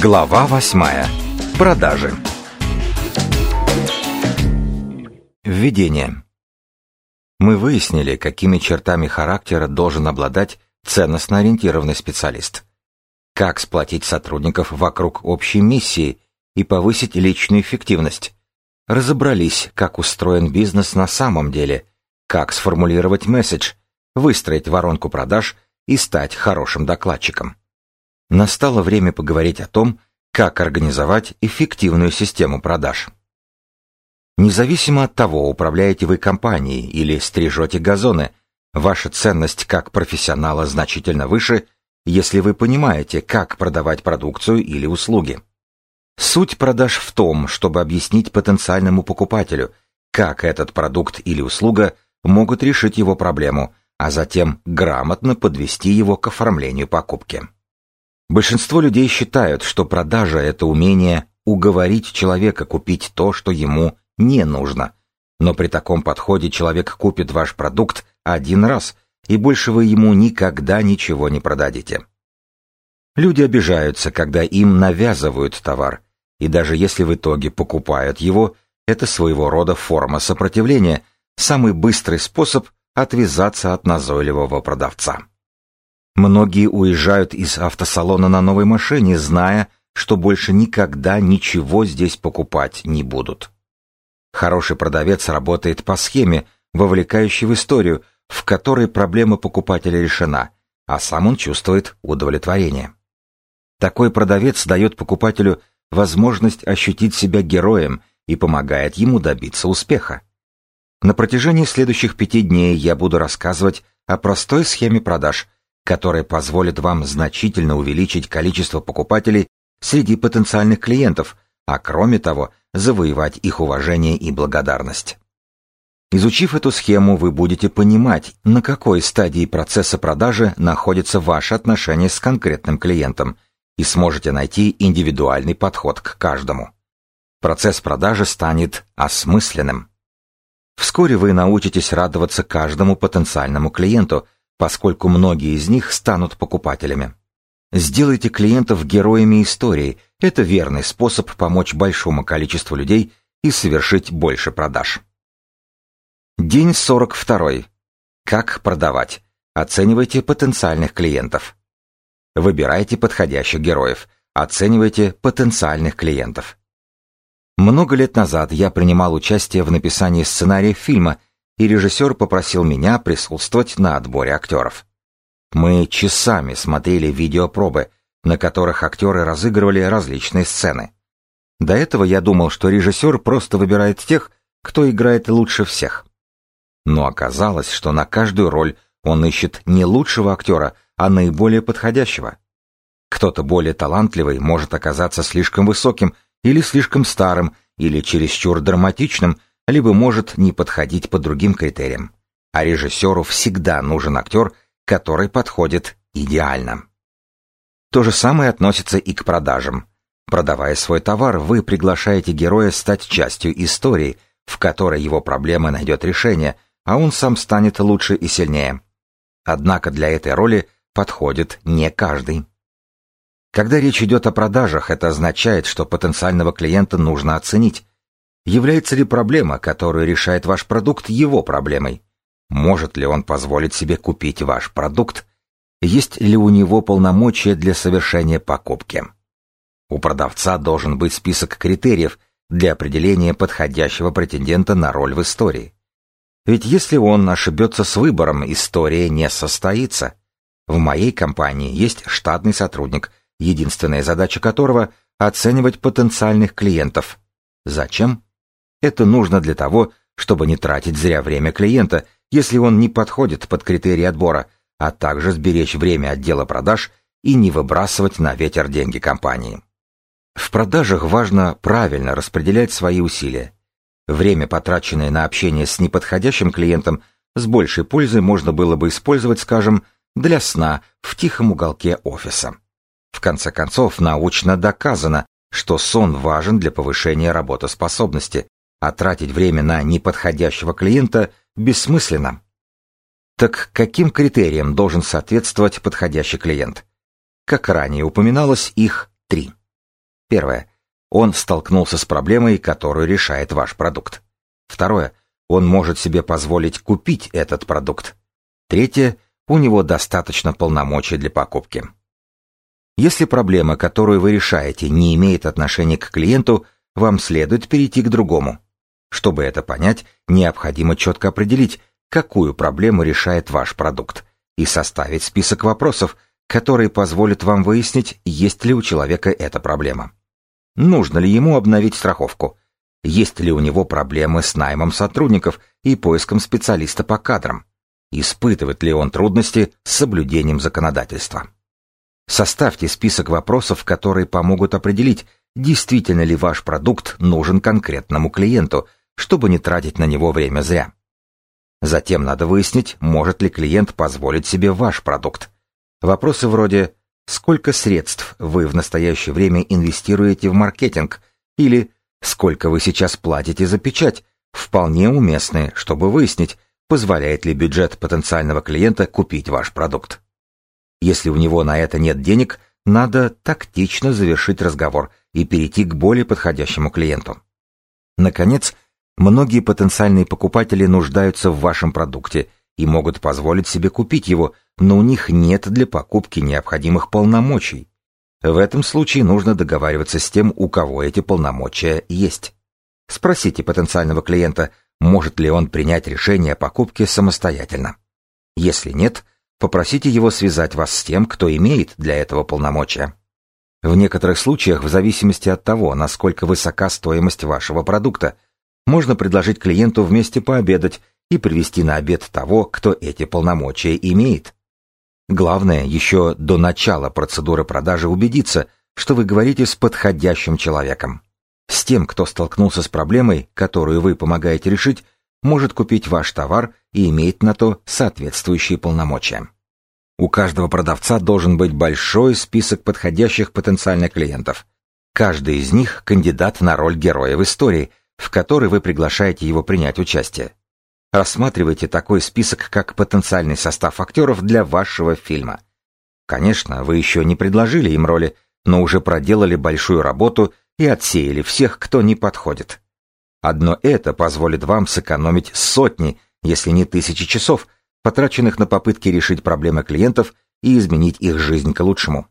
Глава восьмая. Продажи. Введение. Мы выяснили, какими чертами характера должен обладать ценностно ориентированный специалист. Как сплотить сотрудников вокруг общей миссии и повысить личную эффективность. Разобрались, как устроен бизнес на самом деле, как сформулировать месседж, выстроить воронку продаж и стать хорошим докладчиком. Настало время поговорить о том, как организовать эффективную систему продаж. Независимо от того, управляете вы компанией или стрижете газоны, ваша ценность как профессионала значительно выше, если вы понимаете, как продавать продукцию или услуги. Суть продаж в том, чтобы объяснить потенциальному покупателю, как этот продукт или услуга могут решить его проблему, а затем грамотно подвести его к оформлению покупки. Большинство людей считают, что продажа – это умение уговорить человека купить то, что ему не нужно. Но при таком подходе человек купит ваш продукт один раз, и больше вы ему никогда ничего не продадите. Люди обижаются, когда им навязывают товар, и даже если в итоге покупают его, это своего рода форма сопротивления, самый быстрый способ отвязаться от назойливого продавца. Многие уезжают из автосалона на новой машине, зная, что больше никогда ничего здесь покупать не будут. Хороший продавец работает по схеме, вовлекающей в историю, в которой проблема покупателя решена, а сам он чувствует удовлетворение. Такой продавец дает покупателю возможность ощутить себя героем и помогает ему добиться успеха. На протяжении следующих пяти дней я буду рассказывать о простой схеме продаж – которая позволит вам значительно увеличить количество покупателей среди потенциальных клиентов, а кроме того, завоевать их уважение и благодарность. Изучив эту схему, вы будете понимать, на какой стадии процесса продажи находится ваше отношение с конкретным клиентом, и сможете найти индивидуальный подход к каждому. Процесс продажи станет осмысленным. Вскоре вы научитесь радоваться каждому потенциальному клиенту – поскольку многие из них станут покупателями. Сделайте клиентов героями истории. Это верный способ помочь большому количеству людей и совершить больше продаж. День 42. Как продавать? Оценивайте потенциальных клиентов. Выбирайте подходящих героев. Оценивайте потенциальных клиентов. Много лет назад я принимал участие в написании сценария фильма и режиссер попросил меня присутствовать на отборе актеров. Мы часами смотрели видеопробы, на которых актеры разыгрывали различные сцены. До этого я думал, что режиссер просто выбирает тех, кто играет лучше всех. Но оказалось, что на каждую роль он ищет не лучшего актера, а наиболее подходящего. Кто-то более талантливый может оказаться слишком высоким или слишком старым, или чересчур драматичным, либо может не подходить по другим критериям. А режиссеру всегда нужен актер, который подходит идеально. То же самое относится и к продажам. Продавая свой товар, вы приглашаете героя стать частью истории, в которой его проблема найдет решение, а он сам станет лучше и сильнее. Однако для этой роли подходит не каждый. Когда речь идет о продажах, это означает, что потенциального клиента нужно оценить, Является ли проблема, которую решает ваш продукт, его проблемой? Может ли он позволить себе купить ваш продукт? Есть ли у него полномочия для совершения покупки? У продавца должен быть список критериев для определения подходящего претендента на роль в истории. Ведь если он ошибется с выбором, история не состоится. В моей компании есть штатный сотрудник, единственная задача которого – оценивать потенциальных клиентов. Зачем? Это нужно для того, чтобы не тратить зря время клиента, если он не подходит под критерии отбора, а также сберечь время отдела продаж и не выбрасывать на ветер деньги компании. В продажах важно правильно распределять свои усилия. Время, потраченное на общение с неподходящим клиентом, с большей пользой можно было бы использовать, скажем, для сна в тихом уголке офиса. В конце концов, научно доказано, что сон важен для повышения работоспособности, а тратить время на неподходящего клиента бессмысленно. Так каким критериям должен соответствовать подходящий клиент? Как ранее упоминалось, их три. Первое. Он столкнулся с проблемой, которую решает ваш продукт. Второе. Он может себе позволить купить этот продукт. Третье. У него достаточно полномочий для покупки. Если проблема, которую вы решаете, не имеет отношения к клиенту, вам следует перейти к другому. Чтобы это понять, необходимо четко определить, какую проблему решает ваш продукт, и составить список вопросов, которые позволят вам выяснить, есть ли у человека эта проблема. Нужно ли ему обновить страховку? Есть ли у него проблемы с наймом сотрудников и поиском специалиста по кадрам? Испытывает ли он трудности с соблюдением законодательства? Составьте список вопросов, которые помогут определить, действительно ли ваш продукт нужен конкретному клиенту, чтобы не тратить на него время зря. Затем надо выяснить, может ли клиент позволить себе ваш продукт. Вопросы вроде «Сколько средств вы в настоящее время инвестируете в маркетинг?» или «Сколько вы сейчас платите за печать?» вполне уместны, чтобы выяснить, позволяет ли бюджет потенциального клиента купить ваш продукт. Если у него на это нет денег, надо тактично завершить разговор и перейти к более подходящему клиенту. Наконец, многие потенциальные покупатели нуждаются в вашем продукте и могут позволить себе купить его, но у них нет для покупки необходимых полномочий. В этом случае нужно договариваться с тем, у кого эти полномочия есть. Спросите потенциального клиента, может ли он принять решение о покупке самостоятельно. Если нет, попросите его связать вас с тем, кто имеет для этого полномочия. В некоторых случаях, в зависимости от того, насколько высока стоимость вашего продукта, можно предложить клиенту вместе пообедать и привести на обед того, кто эти полномочия имеет. Главное, еще до начала процедуры продажи убедиться, что вы говорите с подходящим человеком. С тем, кто столкнулся с проблемой, которую вы помогаете решить, может купить ваш товар и имеет на то соответствующие полномочия. У каждого продавца должен быть большой список подходящих потенциальных клиентов. Каждый из них – кандидат на роль героя в истории, в которой вы приглашаете его принять участие. Рассматривайте такой список как потенциальный состав актеров для вашего фильма. Конечно, вы еще не предложили им роли, но уже проделали большую работу и отсеяли всех, кто не подходит. Одно это позволит вам сэкономить сотни, если не тысячи часов, потраченных на попытки решить проблемы клиентов и изменить их жизнь к лучшему.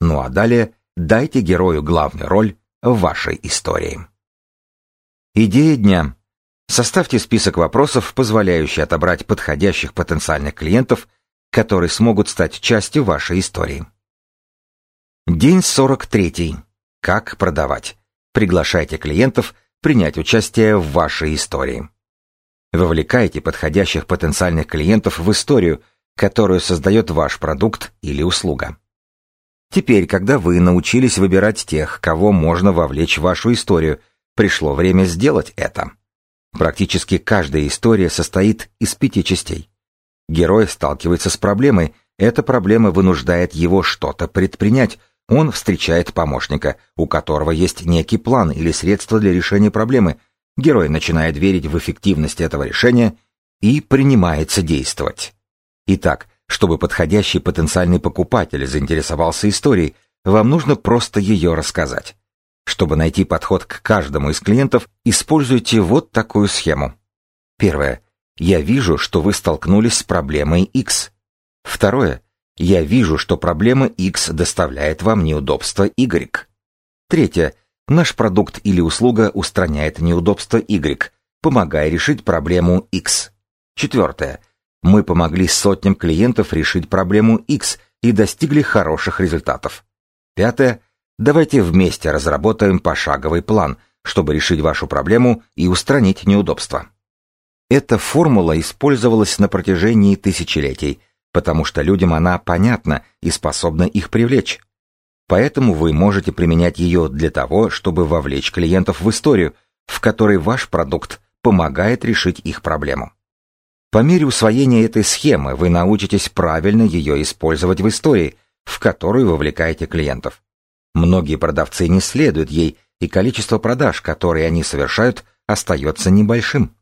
Ну а далее дайте герою главную роль в вашей истории. Идея дня. Составьте список вопросов, позволяющий отобрать подходящих потенциальных клиентов, которые смогут стать частью вашей истории. День 43. Как продавать? Приглашайте клиентов принять участие в вашей истории. Вовлекайте подходящих потенциальных клиентов в историю, которую создает ваш продукт или услуга. Теперь, когда вы научились выбирать тех, кого можно вовлечь в вашу историю, пришло время сделать это. Практически каждая история состоит из пяти частей. Герой сталкивается с проблемой, эта проблема вынуждает его что-то предпринять, он встречает помощника, у которого есть некий план или средство для решения проблемы. Герой начинает верить в эффективность этого решения и принимается действовать. Итак, чтобы подходящий потенциальный покупатель заинтересовался историей, вам нужно просто ее рассказать. Чтобы найти подход к каждому из клиентов, используйте вот такую схему. Первое. Я вижу, что вы столкнулись с проблемой X. Второе. Я вижу, что проблема X доставляет вам неудобство Y. Третье. Наш продукт или услуга устраняет неудобство Y, помогая решить проблему X. Четвертое. Мы помогли сотням клиентов решить проблему X и достигли хороших результатов. Пятое. Давайте вместе разработаем пошаговый план, чтобы решить вашу проблему и устранить неудобства. Эта формула использовалась на протяжении тысячелетий – потому что людям она понятна и способна их привлечь. Поэтому вы можете применять ее для того, чтобы вовлечь клиентов в историю, в которой ваш продукт помогает решить их проблему. По мере усвоения этой схемы вы научитесь правильно ее использовать в истории, в которую вовлекаете клиентов. Многие продавцы не следуют ей, и количество продаж, которые они совершают, остается небольшим.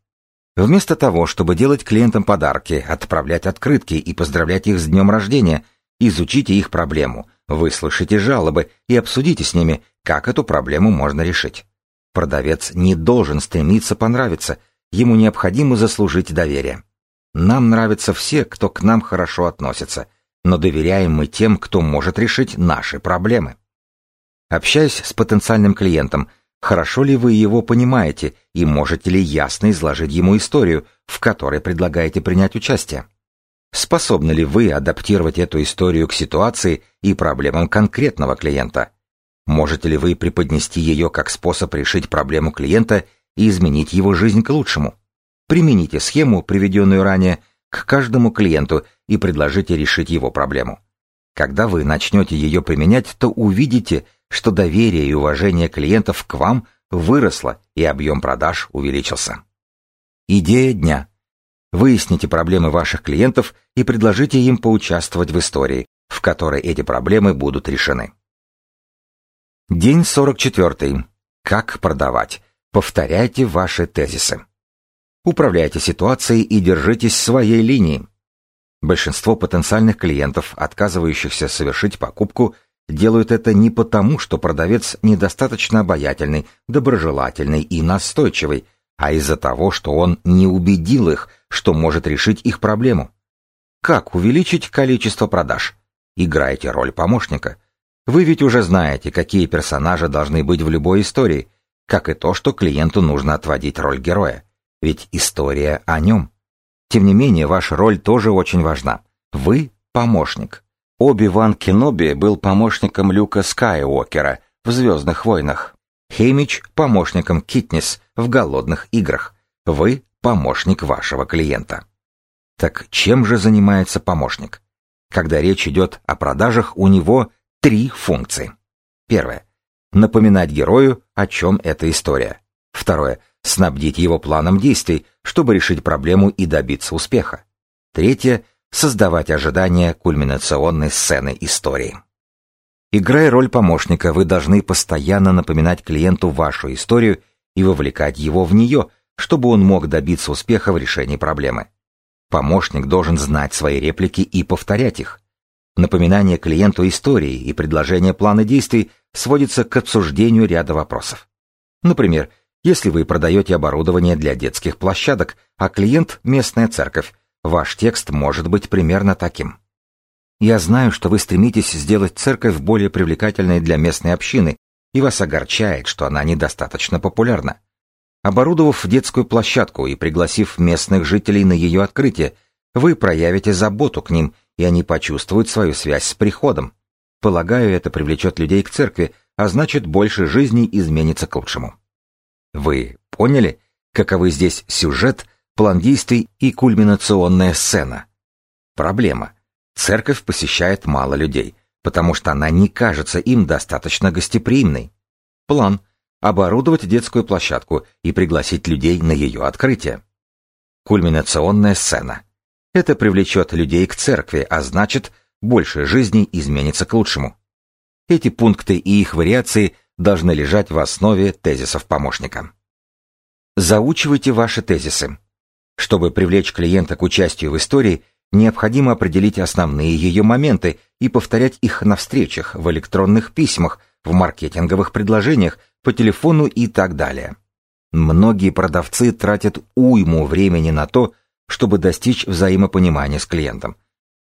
Вместо того, чтобы делать клиентам подарки, отправлять открытки и поздравлять их с днем рождения, изучите их проблему, выслушайте жалобы и обсудите с ними, Как эту проблему можно решить? Продавец не должен стремиться понравиться, ему необходимо заслужить доверие. Нам нравятся все, кто к нам хорошо относится, но доверяем мы тем, кто может решить наши проблемы. Общаясь с потенциальным клиентом, хорошо ли вы его понимаете и можете ли ясно изложить ему историю, в которой предлагаете принять участие? Способны ли вы адаптировать эту историю к ситуации и проблемам конкретного клиента? Можете ли вы преподнести ее как способ решить проблему клиента и изменить его жизнь к лучшему? Примените схему, приведенную ранее, к каждому клиенту и предложите решить его проблему. Когда вы начнете ее применять, то увидите, что доверие и уважение клиентов к вам выросло и объем продаж увеличился. Идея дня. Выясните проблемы ваших клиентов и предложите им поучаствовать в истории, в которой эти проблемы будут решены. День 44. Как продавать? Повторяйте ваши тезисы. Управляйте ситуацией и держитесь своей линии. Большинство потенциальных клиентов, отказывающихся совершить покупку, делают это не потому, что продавец недостаточно обаятельный, доброжелательный и настойчивый, а из-за того, что он не убедил их, что может решить их проблему. Как увеличить количество продаж? Играйте роль помощника – вы ведь уже знаете, какие персонажи должны быть в любой истории, как и то, что клиенту нужно отводить роль героя. Ведь история о нем. Тем не менее, ваша роль тоже очень важна. Вы – помощник. Оби-Ван Кеноби был помощником Люка Скайуокера в «Звездных войнах». Хеймич – помощником Китнис в «Голодных играх». Вы – помощник вашего клиента. Так чем же занимается помощник? Когда речь идет о продажах, у него три функции. Первое. Напоминать герою, о чем эта история. Второе. Снабдить его планом действий, чтобы решить проблему и добиться успеха. Третье. Создавать ожидания кульминационной сцены истории. Играя роль помощника, вы должны постоянно напоминать клиенту вашу историю и вовлекать его в нее, чтобы он мог добиться успеха в решении проблемы. Помощник должен знать свои реплики и повторять их. Напоминание клиенту истории и предложение плана действий сводится к обсуждению ряда вопросов. Например, если вы продаете оборудование для детских площадок, а клиент – местная церковь, ваш текст может быть примерно таким. Я знаю, что вы стремитесь сделать церковь более привлекательной для местной общины, и вас огорчает, что она недостаточно популярна. Оборудовав детскую площадку и пригласив местных жителей на ее открытие, вы проявите заботу к ним и они почувствуют свою связь с приходом. Полагаю, это привлечет людей к церкви, а значит, больше жизней изменится к лучшему. Вы поняли, каковы здесь сюжет, план действий и кульминационная сцена? Проблема. Церковь посещает мало людей, потому что она не кажется им достаточно гостеприимной. План – оборудовать детскую площадку и пригласить людей на ее открытие. Кульминационная сцена. Это привлечет людей к церкви, а значит, больше жизней изменится к лучшему. Эти пункты и их вариации должны лежать в основе тезисов помощника. Заучивайте ваши тезисы. Чтобы привлечь клиента к участию в истории, необходимо определить основные ее моменты и повторять их на встречах, в электронных письмах, в маркетинговых предложениях, по телефону и так далее. Многие продавцы тратят уйму времени на то, чтобы достичь взаимопонимания с клиентом.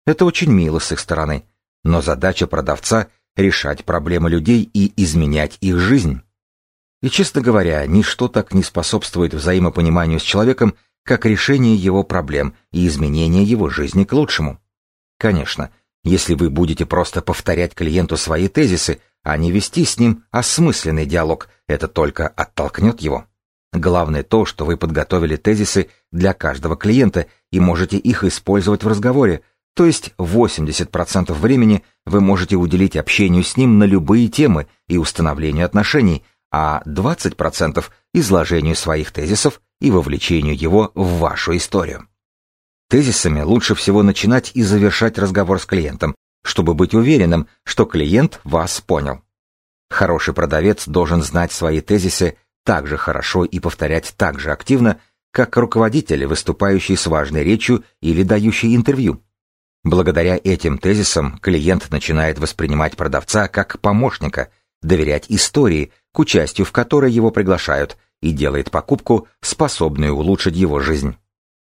Это очень мило с их стороны, но задача продавца – решать проблемы людей и изменять их жизнь. И, честно говоря, ничто так не способствует взаимопониманию с человеком, как решение его проблем и изменение его жизни к лучшему. Конечно, если вы будете просто повторять клиенту свои тезисы, а не вести с ним осмысленный диалог, это только оттолкнет его. Главное то, что вы подготовили тезисы для каждого клиента и можете их использовать в разговоре, то есть 80% времени вы можете уделить общению с ним на любые темы и установлению отношений, а 20% изложению своих тезисов и вовлечению его в вашу историю. Тезисами лучше всего начинать и завершать разговор с клиентом, чтобы быть уверенным, что клиент вас понял. Хороший продавец должен знать свои тезисы так же хорошо и повторять так же активно, как руководители, выступающие с важной речью или дающие интервью. Благодаря этим тезисам клиент начинает воспринимать продавца как помощника, доверять истории, к участию в которой его приглашают, и делает покупку, способную улучшить его жизнь.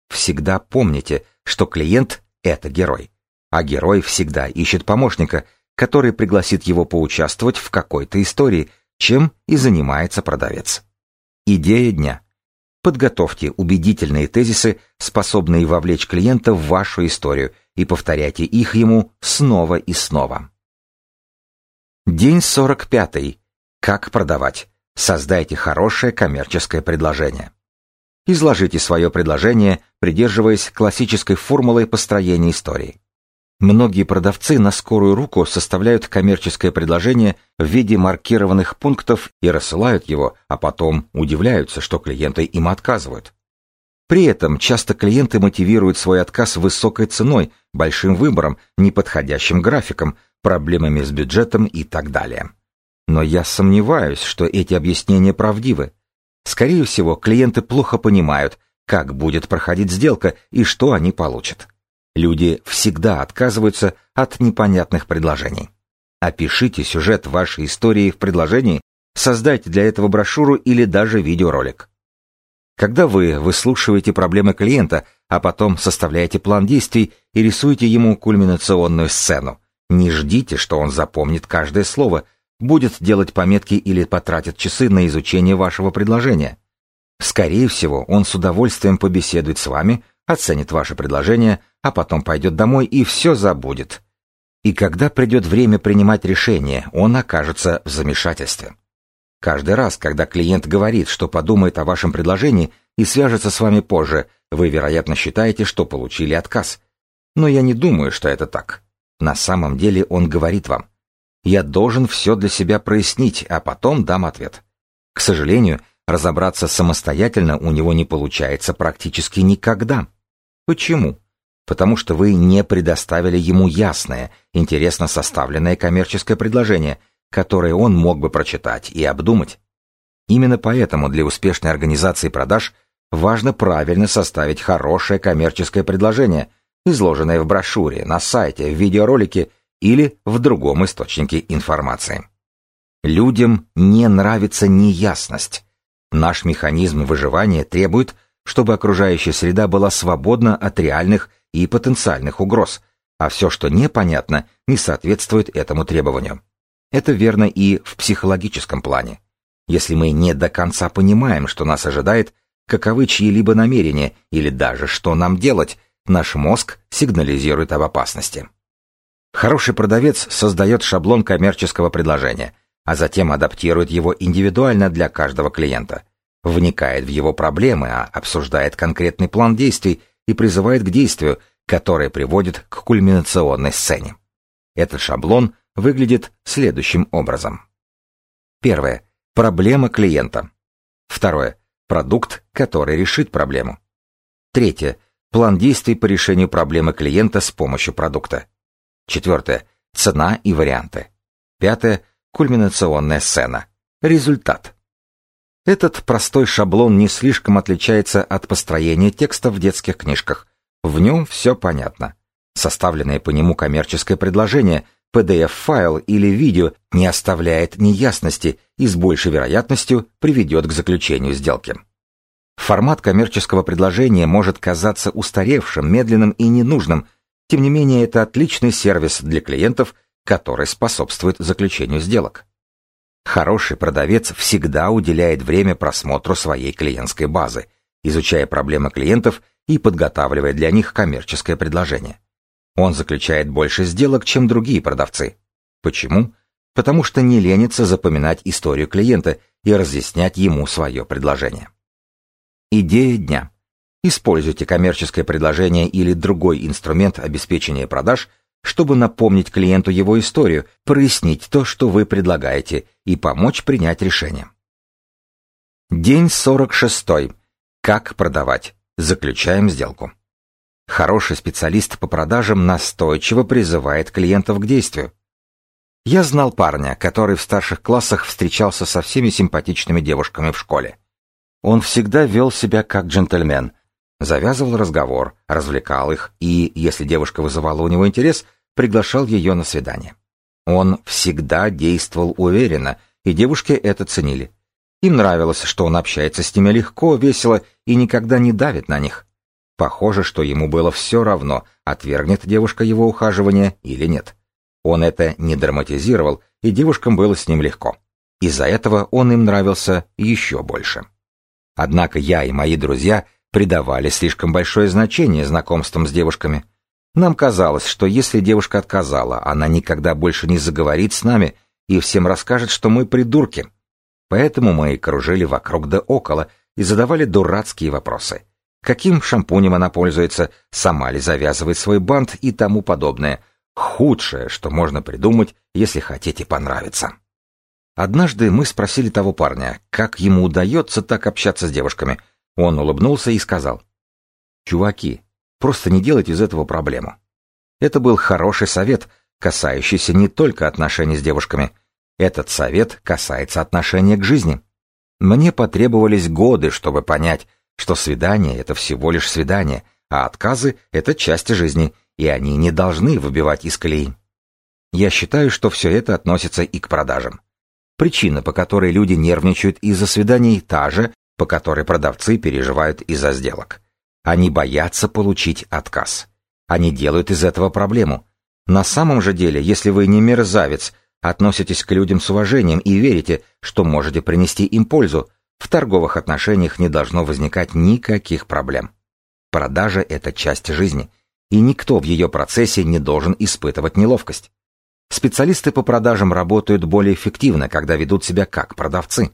Всегда помните, что клиент – это герой, а герой всегда ищет помощника, который пригласит его поучаствовать в какой-то истории, чем и занимается продавец. Идея дня. Подготовьте убедительные тезисы, способные вовлечь клиента в вашу историю, и повторяйте их ему снова и снова. День 45. Как продавать? Создайте хорошее коммерческое предложение. Изложите свое предложение, придерживаясь классической формулы построения истории. Многие продавцы на скорую руку составляют коммерческое предложение в виде маркированных пунктов и рассылают его, а потом удивляются, что клиенты им отказывают. При этом часто клиенты мотивируют свой отказ высокой ценой, большим выбором, неподходящим графиком, проблемами с бюджетом и так далее. Но я сомневаюсь, что эти объяснения правдивы. Скорее всего, клиенты плохо понимают, как будет проходить сделка и что они получат. Люди всегда отказываются от непонятных предложений. Опишите сюжет вашей истории в предложении, создайте для этого брошюру или даже видеоролик. Когда вы выслушиваете проблемы клиента, а потом составляете план действий и рисуете ему кульминационную сцену, не ждите, что он запомнит каждое слово, будет делать пометки или потратит часы на изучение вашего предложения. Скорее всего, он с удовольствием побеседует с вами, оценит ваше предложение, а потом пойдет домой и все забудет. И когда придет время принимать решение, он окажется в замешательстве. Каждый раз, когда клиент говорит, что подумает о вашем предложении и свяжется с вами позже, вы, вероятно, считаете, что получили отказ. Но я не думаю, что это так. На самом деле он говорит вам. Я должен все для себя прояснить, а потом дам ответ. К сожалению, разобраться самостоятельно у него не получается практически никогда. Почему? Потому что вы не предоставили ему ясное, интересно составленное коммерческое предложение, которое он мог бы прочитать и обдумать. Именно поэтому для успешной организации продаж важно правильно составить хорошее коммерческое предложение, изложенное в брошюре, на сайте, в видеоролике или в другом источнике информации. Людям не нравится неясность. Наш механизм выживания требует, чтобы окружающая среда была свободна от реальных и потенциальных угроз, а все, что непонятно, не соответствует этому требованию. Это верно и в психологическом плане. Если мы не до конца понимаем, что нас ожидает, каковы чьи-либо намерения или даже что нам делать, наш мозг сигнализирует об опасности. Хороший продавец создает шаблон коммерческого предложения, а затем адаптирует его индивидуально для каждого клиента, вникает в его проблемы, а обсуждает конкретный план действий и призывает к действию, которое приводит к кульминационной сцене. Этот шаблон выглядит следующим образом. Первое. Проблема клиента. Второе. Продукт, который решит проблему. Третье. План действий по решению проблемы клиента с помощью продукта. Четвертое. Цена и варианты. Пятое. Кульминационная сцена. Результат. Этот простой шаблон не слишком отличается от построения текста в детских книжках. В нем все понятно. Составленное по нему коммерческое предложение, PDF-файл или видео не оставляет неясности и с большей вероятностью приведет к заключению сделки. Формат коммерческого предложения может казаться устаревшим, медленным и ненужным, тем не менее это отличный сервис для клиентов, который способствует заключению сделок. Хороший продавец всегда уделяет время просмотру своей клиентской базы, изучая проблемы клиентов и подготавливая для них коммерческое предложение. Он заключает больше сделок, чем другие продавцы. Почему? Потому что не ленится запоминать историю клиента и разъяснять ему свое предложение. Идея дня. Используйте коммерческое предложение или другой инструмент обеспечения продаж, чтобы напомнить клиенту его историю, прояснить то, что вы предлагаете, и помочь принять решение. День 46. Как продавать? Заключаем сделку. Хороший специалист по продажам настойчиво призывает клиентов к действию. Я знал парня, который в старших классах встречался со всеми симпатичными девушками в школе. Он всегда вел себя как джентльмен, завязывал разговор, развлекал их и, если девушка вызывала у него интерес, приглашал ее на свидание. Он всегда действовал уверенно, и девушки это ценили. Им нравилось, что он общается с ними легко, весело и никогда не давит на них. Похоже, что ему было все равно, отвергнет девушка его ухаживание или нет. Он это не драматизировал, и девушкам было с ним легко. Из-за этого он им нравился еще больше. Однако я и мои друзья придавали слишком большое значение знакомствам с девушками. Нам казалось, что если девушка отказала, она никогда больше не заговорит с нами и всем расскажет, что мы придурки. Поэтому мы кружили вокруг да около и задавали дурацкие вопросы. Каким шампунем она пользуется, сама ли завязывает свой бант и тому подобное. Худшее, что можно придумать, если хотите понравиться. Однажды мы спросили того парня, как ему удается так общаться с девушками. Он улыбнулся и сказал, «Чуваки, просто не делайте из этого проблему». Это был хороший совет, касающийся не только отношений с девушками. Этот совет касается отношения к жизни. Мне потребовались годы, чтобы понять, что свидание — это всего лишь свидание, а отказы — это часть жизни, и они не должны выбивать из колеи. Я считаю, что все это относится и к продажам. Причина, по которой люди нервничают из-за свиданий, та же, по которой продавцы переживают из-за сделок. Они боятся получить отказ. Они делают из этого проблему. На самом же деле, если вы не мерзавец, относитесь к людям с уважением и верите, что можете принести им пользу, в торговых отношениях не должно возникать никаких проблем. Продажа – это часть жизни, и никто в ее процессе не должен испытывать неловкость. Специалисты по продажам работают более эффективно, когда ведут себя как продавцы.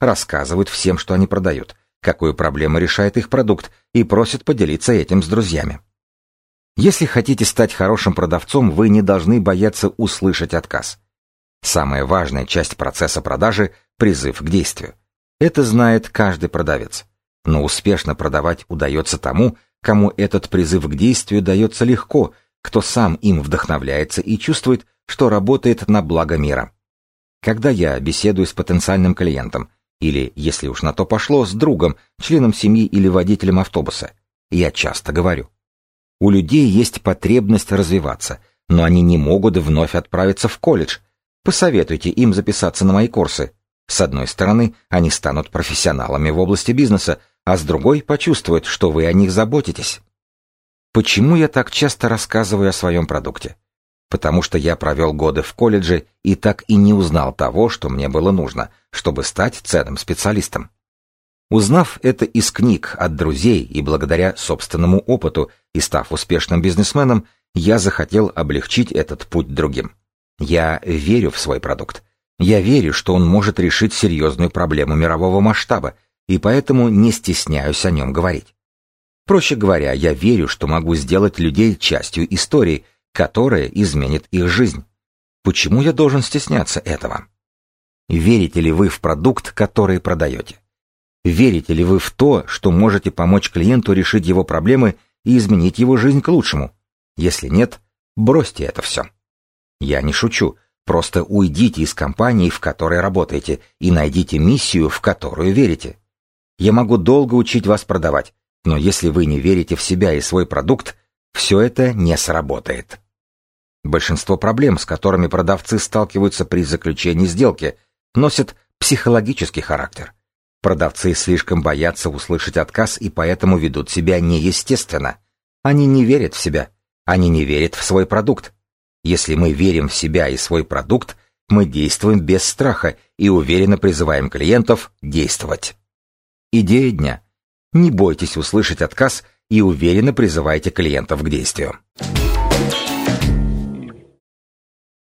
Рассказывают всем, что они продают, какую проблему решает их продукт, и просят поделиться этим с друзьями. Если хотите стать хорошим продавцом, вы не должны бояться услышать отказ. Самая важная часть процесса продажи – призыв к действию. Это знает каждый продавец. Но успешно продавать удается тому, кому этот призыв к действию дается легко, кто сам им вдохновляется и чувствует, что работает на благо мира. Когда я беседую с потенциальным клиентом, или, если уж на то пошло, с другом, членом семьи или водителем автобуса, я часто говорю. У людей есть потребность развиваться, но они не могут вновь отправиться в колледж. Посоветуйте им записаться на мои курсы. С одной стороны, они станут профессионалами в области бизнеса, а с другой почувствуют, что вы о них заботитесь. Почему я так часто рассказываю о своем продукте? Потому что я провел годы в колледже и так и не узнал того, что мне было нужно, чтобы стать ценным специалистом. Узнав это из книг от друзей и благодаря собственному опыту и став успешным бизнесменом, я захотел облегчить этот путь другим. Я верю в свой продукт. Я верю, что он может решить серьезную проблему мирового масштаба, и поэтому не стесняюсь о нем говорить. Проще говоря, я верю, что могу сделать людей частью истории, которое изменит их жизнь. Почему я должен стесняться этого? Верите ли вы в продукт, который продаете? Верите ли вы в то, что можете помочь клиенту решить его проблемы и изменить его жизнь к лучшему? Если нет, бросьте это все. Я не шучу, просто уйдите из компании, в которой работаете, и найдите миссию, в которую верите. Я могу долго учить вас продавать, но если вы не верите в себя и свой продукт, все это не сработает. Большинство проблем, с которыми продавцы сталкиваются при заключении сделки, носят психологический характер. Продавцы слишком боятся услышать отказ и поэтому ведут себя неестественно. Они не верят в себя, они не верят в свой продукт. Если мы верим в себя и свой продукт, мы действуем без страха и уверенно призываем клиентов действовать. Идея дня. Не бойтесь услышать отказ и уверенно призывайте клиентов к действию.